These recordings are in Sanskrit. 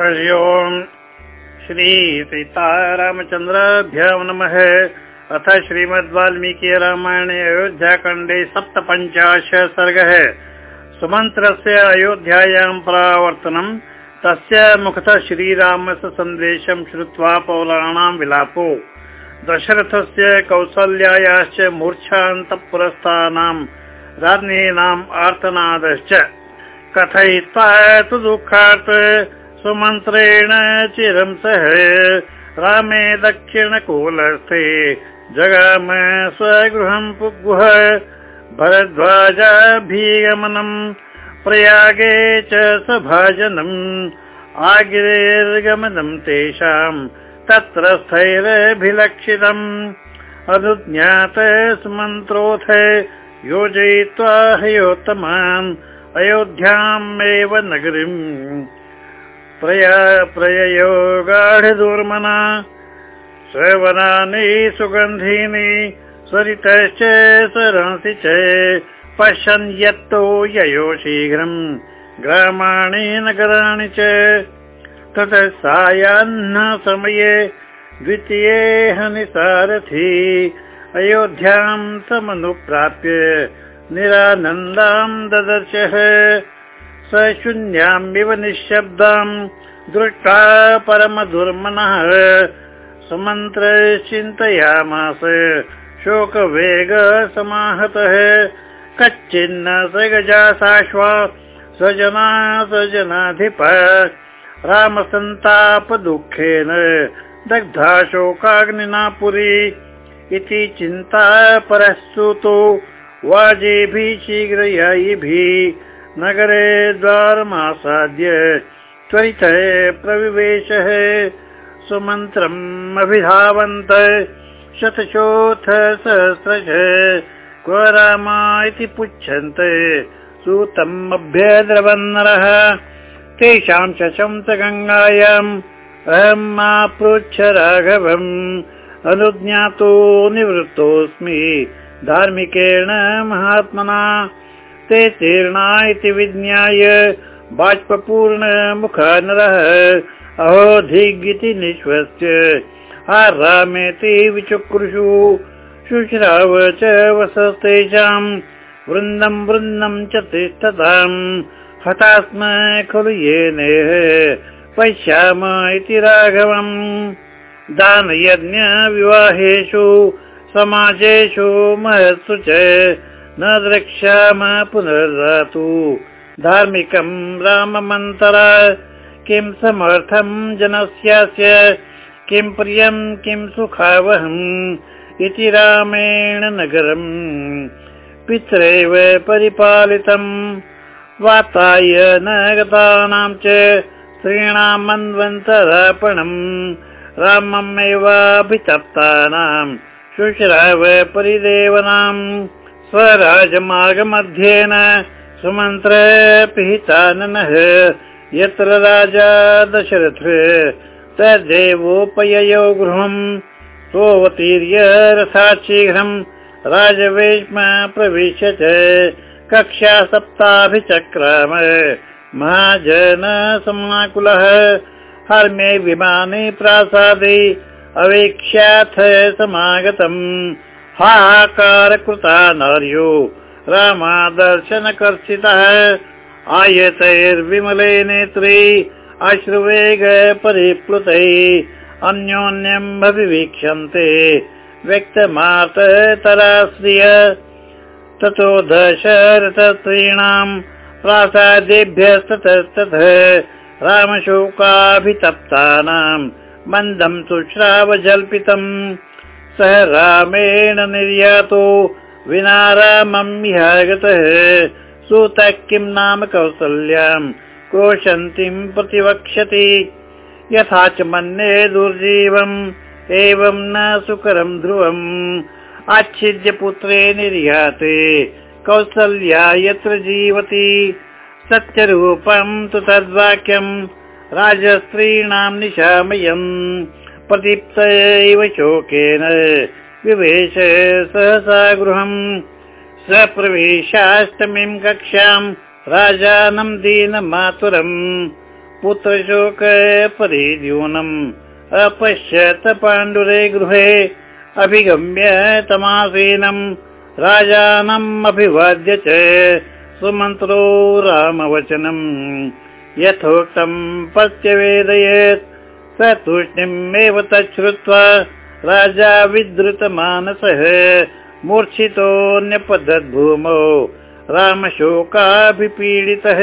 हरि ओम् श्रीसीतारामचन्द्राभ्य नमः। अथ श्रीमद् वाल्मीकि रामायणे अयोध्याखण्डे सप्तपञ्चाश सर्गः। सुमन्त्रस्य अयोध्यायां परावर्तनम् तस्य मुखतः श्रीरामस्य सन्देशं श्रुत्वा पौराणां विलापो। दशरथस्य कौसल्यायाश्च मूर्च्छान्तपुरस्थानां राज्ञीनाम् आर्तनादश्च। कथयित्वा तु दुःखात् सुमन्त्रेण चिरं सह रामे दक्षिणकूलस्थे जगाम स्वगृहं पुगुह भरद्वाजाभिगमनम् प्रयागे च सभाजनम् आगिरेर्गमनं तेषाम् तत्र स्थैरभिलक्षितम्। अनुज्ञात सुमन्त्रोऽथ योजयित्वा हयोत्तमान् अयोध्याम् एव नगरीम् प्रययो गाढदूर्मना श्रवणानि सुगन्धीनि स्वरितश्च सरंसि च पश्यन् यत्तो ययो शीघ्रम् ग्रामाणि नगराणि च। ततः सायाह्न समये द्वितीये हनिसारथी अयोध्याम् समनुप्राप्य निरानन्दाम् ददर्शः शून्यामिव निःशब्दाम् दृष्टा परमदुर्मनः सुमन्त्र चिन्तयामास शोकवेग समाहतः। कच्चिन्न स गजासाश्वा स्वजना स्वजनाधिप। रामसन्ताप दुःखेन दग्धा शोकाग्निना पुरी। इति चिन्ता परस्तुतो वाजेभिः शीघ्रयायिभिः नगरे द्वारमासाद्य त्वरितः अभिधावन्त शतशोऽथ सहस्रश। क्व रामा इति पुच्छन्त सूतम् अभ्यद्रवन्नरः तेषां शशंस गङ्गायाम् अहम् मापृच्छ राघवम्। अनुज्ञातो निवृत्तोऽस्मि धार्मिकेण महात्मना ते तीर्णा इति विज्ञाय बाष्पूर्ण मुख नरः अहोधिगिति निःश्वस्य। रामेति विचक्रुषु। शुश्राव च वसतेषाम् वृन्दम् वृन्दम् च तिष्ठताम्। हतास्म खलु येनेह पश्याम इति राघवम्। दानयज्ञ विवाहेषु समाजेषु महत्सु च न द्रक्ष्याम पुनर्दातु धार्मिकम् राममन्तर किं समर्थम् जनस्यास्य किं प्रियम् किं सुखावहम् इति रामेण नगरम्। पितरेव परिपालितम्। वाताय न गतानां च स्त्रीणाम् मन्वन्तरापणम्। रामम् एवाभितप्तानाम् शुश्राव परिदेवनाम् स्वराजमार्गमध्येन सुमन्त्र पिहिताननः यत्र राजा दशरथ तदेवोपययो गृहम् सोऽवतीर्य रथात् शीघ्रम् राजवेश्म प्रविश्य च कक्षा सप्ताभिचक्राम महाजन समाकुलः हर्मे विमाने प्रासादे अवेक्ष्याथ समागतम् हाहाकार कृता नार्यो रामादर्शनकर्षितः। आयतैर्विमले नेत्रे परिप्लुतै अन्योन्यम् अभिवीक्ष्यन्ते व्यक्तमातराश्रिय ततो दशरथस्त्रीणाम् प्रासादेभ्यस्ततस्ततः रामशोकाभितप्तानाम् मन्दम् सुश्रावजल्पितम् सः रामेण निर्यातो। विना रामम् ह्यागतः सुतः किम् नाम कौसल्याम्? क्रोशन्तीम् प्रतिवक्ष्यति। यथा च मन्ये दुर्जीवम् एवम् न सुकरम् ध्रुवम्। आच्छिद्य पुत्रे निर्याते। कौसल्या यत्र जीवति। सत्यरूपम् तु तद्वाक्यम्। राजस्त्रीणाम् निशामयम् प्रदीप्त एव शोकेन विवेश सहसा गृहम्। स प्रवेशाष्टमीम् कक्षाम् राजानम् दीनमातुरम्। पुत्रशोक परिद्यूनम् अपश्यत पाण्डुरे गृहे अभिगम्य तमासीनम्। राजानम् अभिवाद्य च सुमन्त्रो रामवचनम्। यथोक्तम् पत्यवेदयेत् स तूष्णीमेव तच्छ्रुत्वा राजा विद्रुतमानसः मूर्छितोऽन्यपदद्भूमौ रामशोकाभिपीडितः।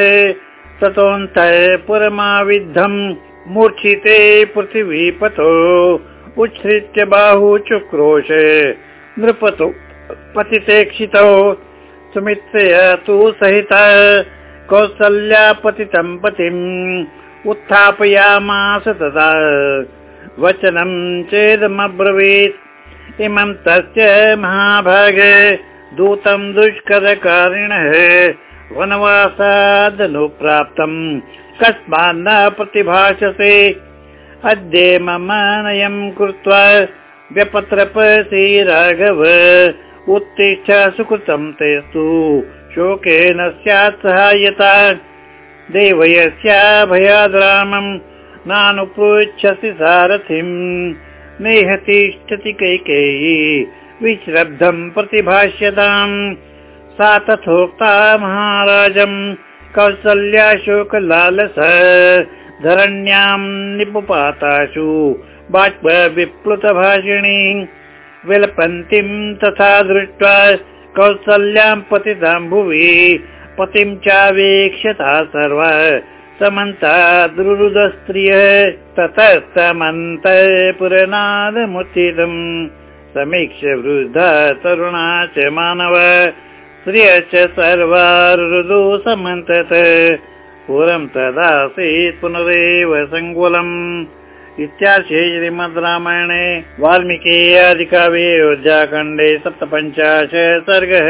ततोऽन्तः पुरमाविद्धम् मूर्छिते पृथिवीपतो उच्छ्रित्य बाहु चुक्रोश नृपतो पतितेक्षितौ। सुमित्रया तु सहितः कौसल्यापतितम् पतिम् उत्थापयामास तदा वचनम् चेदमब्रवीत्। इमं तस्य महाभाग दूतम् दुष्करकारिणः वनवासादनुप्राप्तम् कस्मान्न प्रतिभाषसे। अद्य मम नयम् कृत्वा व्यपत्रपसि राघव उत्तिष्ठ सुकृतम् तेस्तु। शोकेन स्यात् सहायता देवयस्याभयाद् रामम् नानुपृच्छसि सारथिम् नेहतिष्ठति कैकेयी विश्रब्धम् प्रतिभाष्यताम् सा तथोक्ता महाराजम् कौसल्याशोकलालस धरण्याम् निपुपाताशु बाष्पविप्लुतभाषिणी विलपन्तीम् तथा दृष्ट्वा कौसल्याम् पतिताम् भुवि पतिम् चावेक्ष्यता सर्व समन्ता द्रुरुदस्त्रिय ततः समन्त पुरनादमुचितम् समीक्ष्य वृद्धा तरुणा च मानव श्रिय च सर्वा रुदु समन्तत। पुरं तदासीत् पुनरेव सङ्कुलम् इत्यार्षे श्रीमद् रामायणे वाल्मीकि आदिकाव्ये अयोध्याखण्डे सप्तपञ्चाशत् सर्गः